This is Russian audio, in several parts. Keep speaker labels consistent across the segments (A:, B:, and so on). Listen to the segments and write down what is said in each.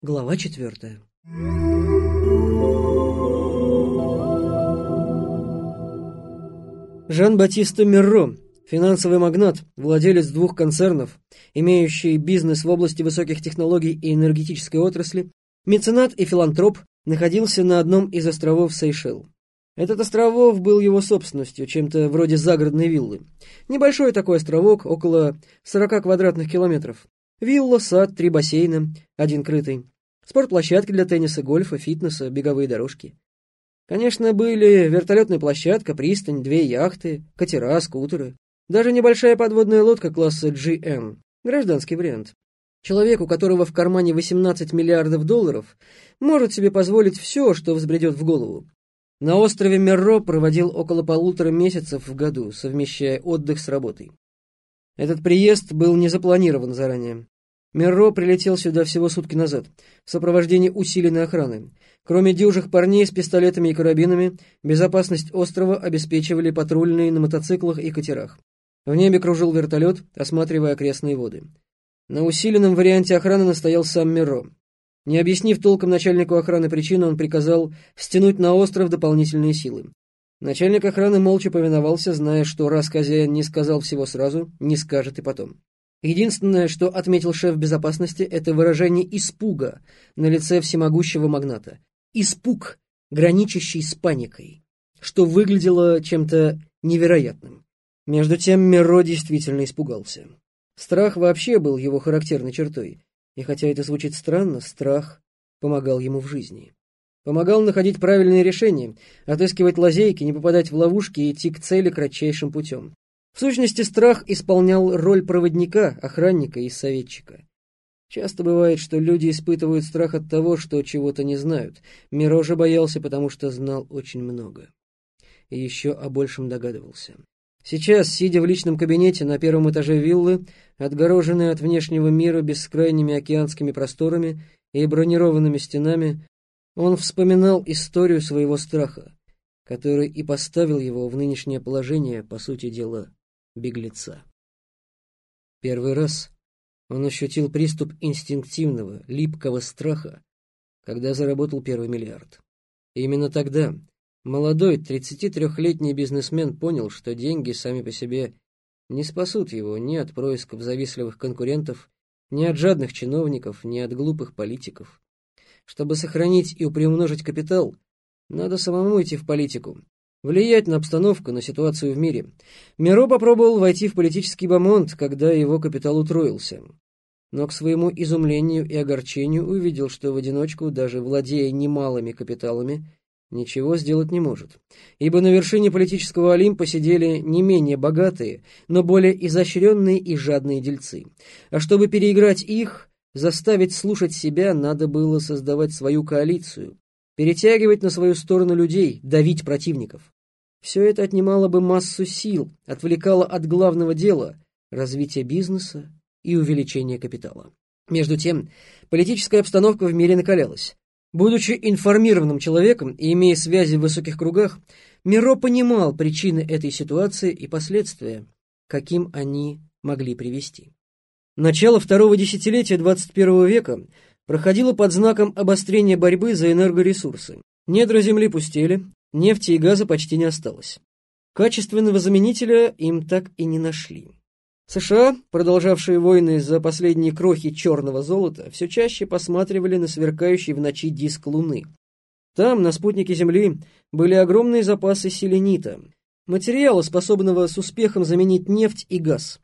A: Глава четвертая. Жан-Батиста Мерро, финансовый магнат, владелец двух концернов, имеющий бизнес в области высоких технологий и энергетической отрасли, меценат и филантроп, находился на одном из островов Сейшел. Этот островов был его собственностью, чем-то вроде загородной виллы. Небольшой такой островок, около 40 квадратных километров. Вилла, сад, три бассейна, один крытый. Спортплощадки для тенниса, гольфа, фитнеса, беговые дорожки. Конечно, были вертолетная площадка, пристань, две яхты, катера, скутеры. Даже небольшая подводная лодка класса GM. Гражданский вариант. Человек, у которого в кармане 18 миллиардов долларов, может себе позволить все, что взбредет в голову. На острове Мерро проводил около полутора месяцев в году, совмещая отдых с работой. Этот приезд был не запланирован заранее. Мерро прилетел сюда всего сутки назад, в сопровождении усиленной охраны. Кроме дюжих парней с пистолетами и карабинами, безопасность острова обеспечивали патрульные на мотоциклах и катерах. В небе кружил вертолет, осматривая окрестные воды. На усиленном варианте охраны настоял сам Мерро. Не объяснив толком начальнику охраны причину, он приказал стянуть на остров дополнительные силы. Начальник охраны молча повиновался, зная, что раз хозяин не сказал всего сразу, не скажет и потом. Единственное, что отметил шеф безопасности, это выражение испуга на лице всемогущего магната. Испуг, граничащий с паникой, что выглядело чем-то невероятным. Между тем Миро действительно испугался. Страх вообще был его характерной чертой, и хотя это звучит странно, страх помогал ему в жизни. Помогал находить правильные решения, отыскивать лазейки, не попадать в ловушки и идти к цели кратчайшим путем. В сущности, страх исполнял роль проводника, охранника и советчика. Часто бывает, что люди испытывают страх от того, что чего-то не знают. Миро же боялся, потому что знал очень много. И еще о большем догадывался. Сейчас, сидя в личном кабинете на первом этаже виллы, отгороженной от внешнего мира бескрайними океанскими просторами и бронированными стенами, он вспоминал историю своего страха, который и поставил его в нынешнее положение, по сути дела, беглеца. Первый раз он ощутил приступ инстинктивного, липкого страха, когда заработал первый миллиард. И именно тогда молодой 33-летний бизнесмен понял, что деньги сами по себе не спасут его ни от происков завистливых конкурентов, ни от жадных чиновников, ни от глупых политиков. Чтобы сохранить и приумножить капитал, надо самому идти в политику, влиять на обстановку, на ситуацию в мире. Миро попробовал войти в политический бомонд, когда его капитал утроился. Но к своему изумлению и огорчению увидел, что в одиночку, даже владея немалыми капиталами, ничего сделать не может. Ибо на вершине политического Олимпа сидели не менее богатые, но более изощренные и жадные дельцы. А чтобы переиграть их, Заставить слушать себя надо было создавать свою коалицию, перетягивать на свою сторону людей, давить противников. Все это отнимало бы массу сил, отвлекало от главного дела – развития бизнеса и увеличения капитала. Между тем, политическая обстановка в мире накалялась. Будучи информированным человеком и имея связи в высоких кругах, Миро понимал причины этой ситуации и последствия, каким они могли привести. Начало второго десятилетия 21 века проходило под знаком обострения борьбы за энергоресурсы. Недра земли пустели, нефти и газа почти не осталось. Качественного заменителя им так и не нашли. США, продолжавшие войны за последние крохи черного золота, все чаще посматривали на сверкающий в ночи диск Луны. Там, на спутнике Земли, были огромные запасы селенита, материала, способного с успехом заменить нефть и газ.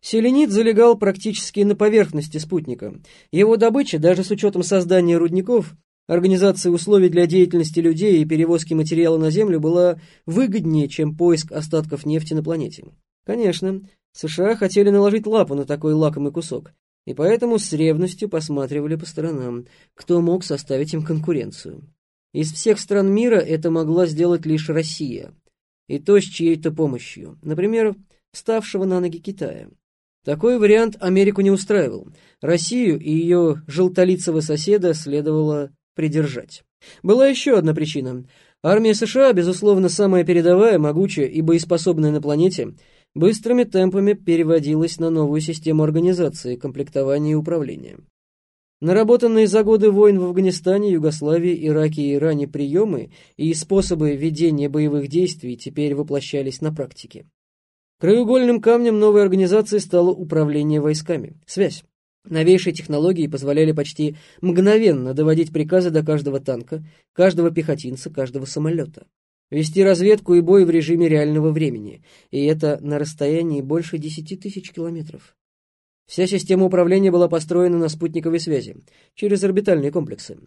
A: Селенит залегал практически на поверхности спутника. Его добыча, даже с учетом создания рудников, организации условий для деятельности людей и перевозки материала на Землю была выгоднее, чем поиск остатков нефти на планете. Конечно, США хотели наложить лапу на такой лакомый кусок, и поэтому с ревностью посматривали по сторонам, кто мог составить им конкуренцию. Из всех стран мира это могла сделать лишь Россия, и то с чьей-то помощью, например, ставшего на ноги Китая. Такой вариант Америку не устраивал. Россию и ее желтолицего соседа следовало придержать. Была еще одна причина. Армия США, безусловно, самая передовая, могучая и боеспособная на планете, быстрыми темпами переводилась на новую систему организации, комплектования и управления. Наработанные за годы войн в Афганистане, Югославии, Ираке и Иране приемы и способы ведения боевых действий теперь воплощались на практике. Краеугольным камнем новой организации стало управление войсками, связь. Новейшие технологии позволяли почти мгновенно доводить приказы до каждого танка, каждого пехотинца, каждого самолета. Вести разведку и бой в режиме реального времени, и это на расстоянии больше 10 тысяч километров. Вся система управления была построена на спутниковой связи, через орбитальные комплексы.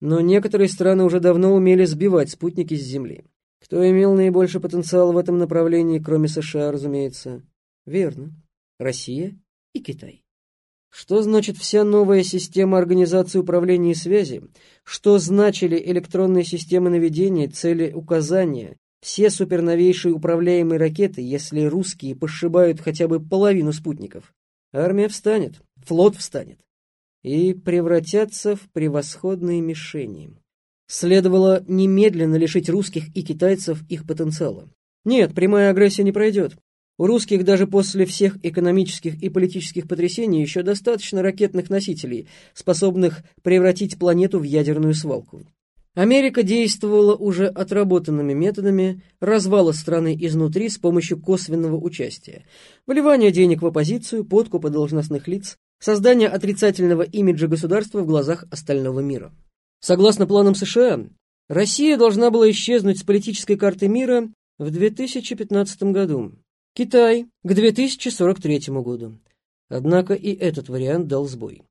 A: Но некоторые страны уже давно умели сбивать спутники с Земли. Кто имел наибольший потенциал в этом направлении, кроме США, разумеется? Верно. Россия и Китай. Что значит вся новая система организации управления и связи? Что значили электронные системы наведения, цели указания, все суперновейшие управляемые ракеты, если русские пошибают хотя бы половину спутников? Армия встанет, флот встанет и превратятся в превосходные мишени. Следовало немедленно лишить русских и китайцев их потенциала. Нет, прямая агрессия не пройдет. У русских даже после всех экономических и политических потрясений еще достаточно ракетных носителей, способных превратить планету в ядерную свалку. Америка действовала уже отработанными методами развала страны изнутри с помощью косвенного участия, вливания денег в оппозицию, подкупа должностных лиц, создания отрицательного имиджа государства в глазах остального мира. Согласно планам США, Россия должна была исчезнуть с политической карты мира в 2015 году, Китай к 2043 году. Однако и этот вариант дал сбой.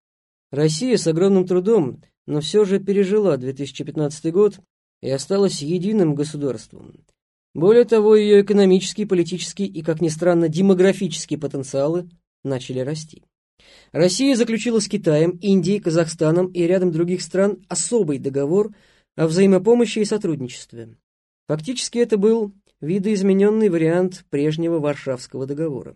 A: Россия с огромным трудом но все же пережила 2015 год и осталась единым государством. Более того, ее экономический, политический и, как ни странно, демографические потенциалы начали расти. Россия заключила с Китаем, Индией, Казахстаном и рядом других стран особый договор о взаимопомощи и сотрудничестве. Фактически это был видоизмененный вариант прежнего Варшавского договора.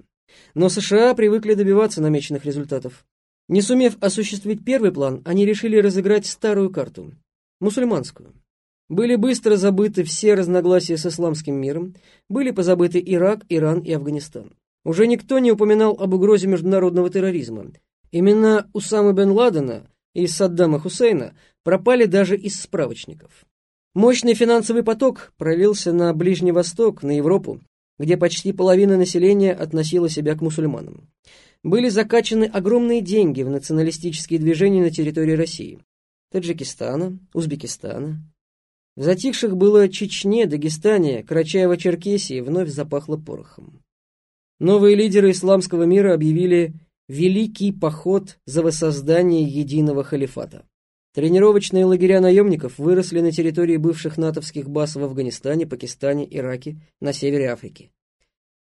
A: Но США привыкли добиваться намеченных результатов. Не сумев осуществить первый план, они решили разыграть старую карту – мусульманскую. Были быстро забыты все разногласия с исламским миром, были позабыты Ирак, Иран и Афганистан. Уже никто не упоминал об угрозе международного терроризма. Имена Усамы бен Ладена и Саддама Хусейна пропали даже из справочников. Мощный финансовый поток пролился на Ближний Восток, на Европу, где почти половина населения относила себя к мусульманам были закачаны огромные деньги в националистические движения на территории России, Таджикистана, Узбекистана. В затихших было Чечне, Дагестане, Карачаево-Черкесии вновь запахло порохом. Новые лидеры исламского мира объявили «Великий поход за воссоздание единого халифата». Тренировочные лагеря наемников выросли на территории бывших натовских баз в Афганистане, Пакистане, Ираке, на севере Африки.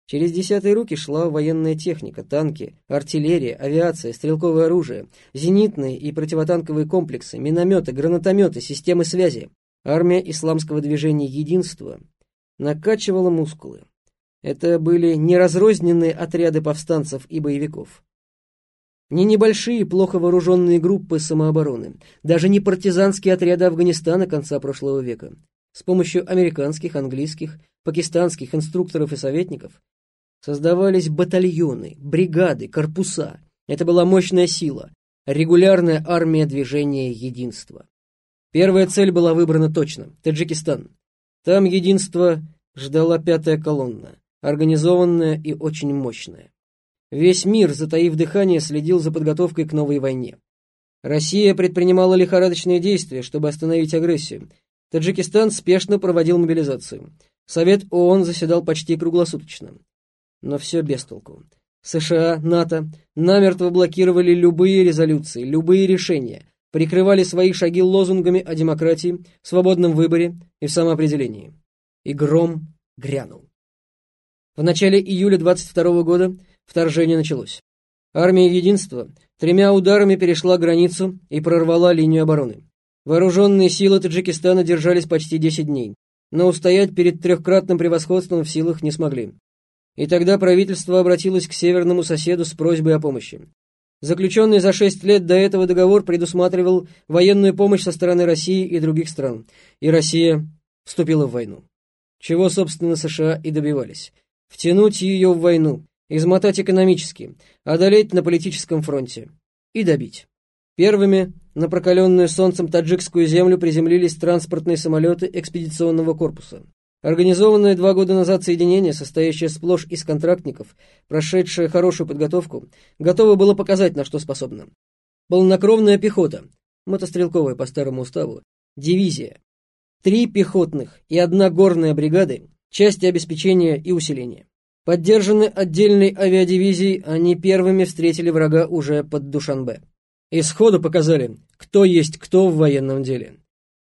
A: Через десятые руки шла военная техника, танки, артиллерия, авиация, стрелковое оружие, зенитные и противотанковые комплексы, минометы, гранатометы, системы связи. Армия исламского движения «Единство» накачивала мускулы. Это были не разрозненные отряды повстанцев и боевиков. Не небольшие, плохо вооруженные группы самообороны, даже не партизанские отряды Афганистана конца прошлого века. С помощью американских, английских, пакистанских инструкторов и советников Создавались батальоны, бригады, корпуса. Это была мощная сила, регулярная армия движения единства. Первая цель была выбрана точно – Таджикистан. Там единство ждала пятая колонна, организованная и очень мощная. Весь мир, затаив дыхание, следил за подготовкой к новой войне. Россия предпринимала лихорадочные действия, чтобы остановить агрессию. Таджикистан спешно проводил мобилизацию. Совет ООН заседал почти круглосуточно. Но все без толку. США, НАТО намертво блокировали любые резолюции, любые решения, прикрывали свои шаги лозунгами о демократии, свободном выборе и самоопределении. И гром грянул. В начале июля 22 года вторжение началось. Армия Единства тремя ударами перешла границу и прорвала линию обороны. Вооруженные силы Таджикистана держались почти 10 дней, но устоять перед трехкратным превосходством в силах не смогли. И тогда правительство обратилось к северному соседу с просьбой о помощи. Заключенный за шесть лет до этого договор предусматривал военную помощь со стороны России и других стран, и Россия вступила в войну. Чего, собственно, США и добивались. Втянуть ее в войну, измотать экономически, одолеть на политическом фронте и добить. Первыми на прокаленную солнцем таджикскую землю приземлились транспортные самолеты экспедиционного корпуса. Организованное два года назад соединение, состоящее сплошь из контрактников, прошедшее хорошую подготовку, готово было показать, на что способно. Полнокровная пехота, мотострелковая по старому уставу, дивизия, три пехотных и одна горная бригады, части обеспечения и усиления. Поддержаны отдельной авиадивизией, они первыми встретили врага уже под Душанбе. И сходу показали, кто есть кто в военном деле.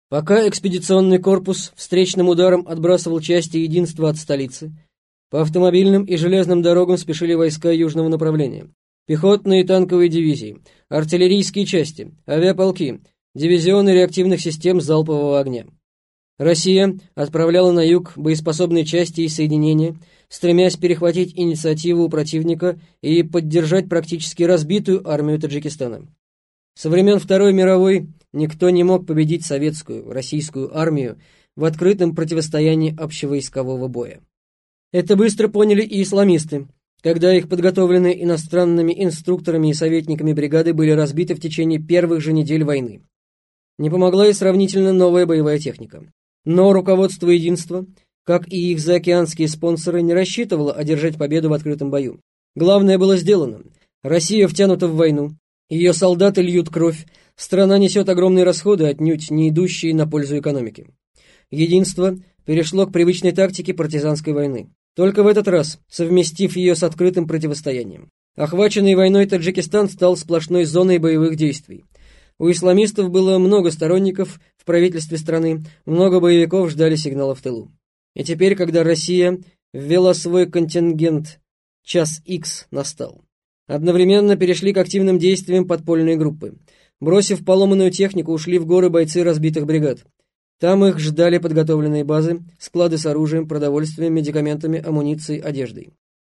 A: Пока экспедиционный корпус встречным ударом отбрасывал части единства от столицы, по автомобильным и железным дорогам спешили войска южного направления. Пехотные и танковые дивизии, артиллерийские части, авиаполки, дивизионы реактивных систем залпового огня. Россия отправляла на юг боеспособные части и соединения, стремясь перехватить инициативу у противника и поддержать практически разбитую армию Таджикистана. Со времен Второй мировой никто не мог победить советскую, российскую армию в открытом противостоянии общевойскового боя. Это быстро поняли и исламисты, когда их подготовленные иностранными инструкторами и советниками бригады были разбиты в течение первых же недель войны. Не помогла и сравнительно новая боевая техника. Но руководство единства, как и их заокеанские спонсоры, не рассчитывало одержать победу в открытом бою. Главное было сделано. Россия втянута в войну, ее солдаты льют кровь, страна несет огромные расходы, отнюдь не идущие на пользу экономике. Единство перешло к привычной тактике партизанской войны. Только в этот раз, совместив ее с открытым противостоянием. Охваченный войной Таджикистан стал сплошной зоной боевых действий. У исламистов было много сторонников в правительстве страны, много боевиков ждали сигнала в тылу. И теперь, когда Россия ввела свой контингент, час X настал. Одновременно перешли к активным действиям подпольные группы. Бросив поломанную технику, ушли в горы бойцы разбитых бригад. Там их ждали подготовленные базы, склады с оружием, продовольствием, медикаментами, амуницией, одеждой.